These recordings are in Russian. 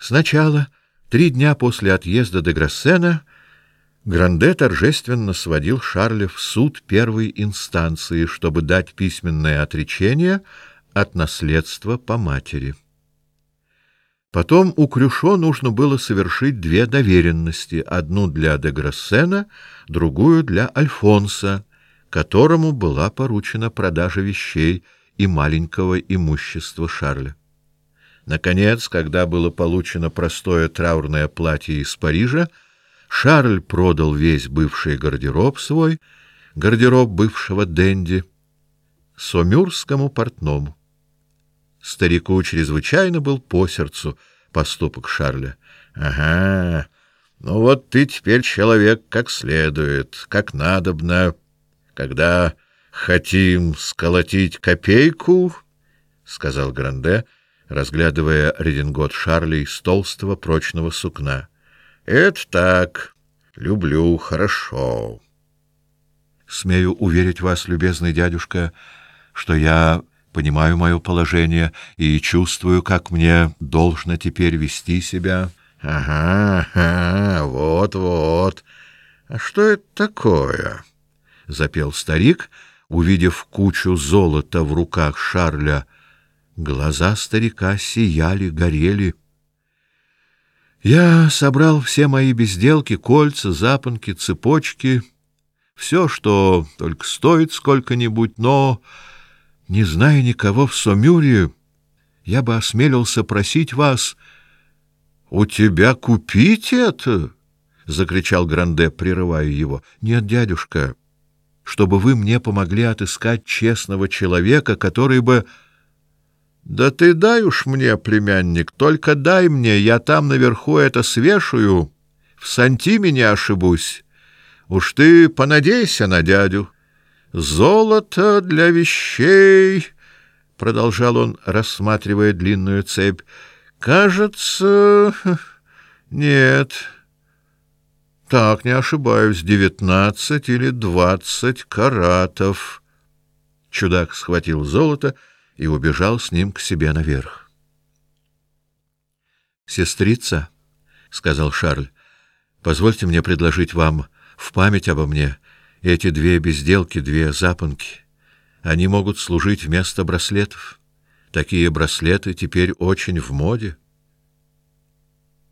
Сначала, три дня после отъезда де Грассена, Гранде торжественно сводил Шарля в суд первой инстанции, чтобы дать письменное отречение от наследства по матери. Потом у Крюшо нужно было совершить две доверенности, одну для де Грассена, другую для Альфонса, которому была поручена продажа вещей и маленького имущества Шарля. Наконец, когда было получено простое траурное платье из Парижа, Шарль продал весь бывший гардероб свой, гардероб бывшего денди, сомюрскому портному. Старику чрезвычайно был по сердцу поступок Шарля. Ага. Ну вот ты теперь человек как следует, как надобно. Когда хотим сколотить копейку, сказал Гранде, разглядывая редингот Шарля из толстого прочного сукна. Это так. Люблю, хорошо. Смею уверить вас, любезный дядюшка, что я понимаю мое положение и чувствую, как мне должно теперь вести себя. Ага, ага вот-вот. А что это такое? запел старик, увидев кучу золота в руках Шарля. Глаза старика сияли, горели. Я собрал все мои безделки, кольца, запонки, цепочки, все, что только стоит сколько-нибудь, но не зная никого в Сомюре, я бы осмелился просить вас у тебя купить это, закричал Гранде, прерывая его. Нет, дядюшка, чтобы вы мне помогли отыскать честного человека, который бы Да ты дай уж мне, племянник, только дай мне, я там наверху это свешаю, в сантиме не ошибусь. Уж ты понадейся на дядю. Золото для вещей, продолжал он, рассматривая длинную цепь. Кажется, нет. Так, не ошибаюсь, девятнадцать или двадцать каратов. Чудак схватил золото и убежал с ним к себе наверх. Сестрица, сказал Шарль, позвольте мне предложить вам в память обо мне эти две безделки, две запонки. Они могут служить вместо браслетов. Такие браслеты теперь очень в моде.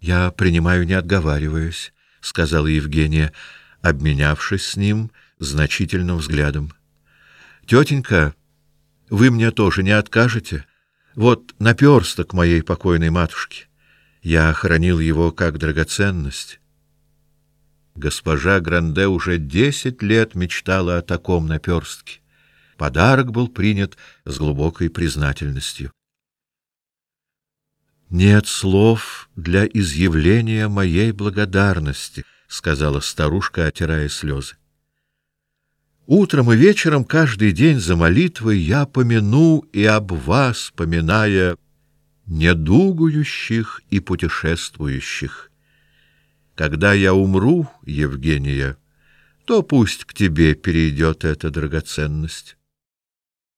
Я принимаю, не отговариваясь, сказала Евгения, обменявшись с ним значительным взглядом. Тетенька, вы мне тоже не откажете? Вот наперсток моей покойной матушки. Я хранил его как драгоценность. Госпожа Гранде уже десять лет мечтала о таком наперстке. Подарок был принят с глубокой признательностью. Нет слов для изъявления моей благодарности, сказала старушка, отирая слезы. Утром и вечером каждый день за молитвой я помяну и об вас, поминая недугующих и путешествующих. Когда я умру, Евгения, то пусть к тебе перейдет эта драгоценность.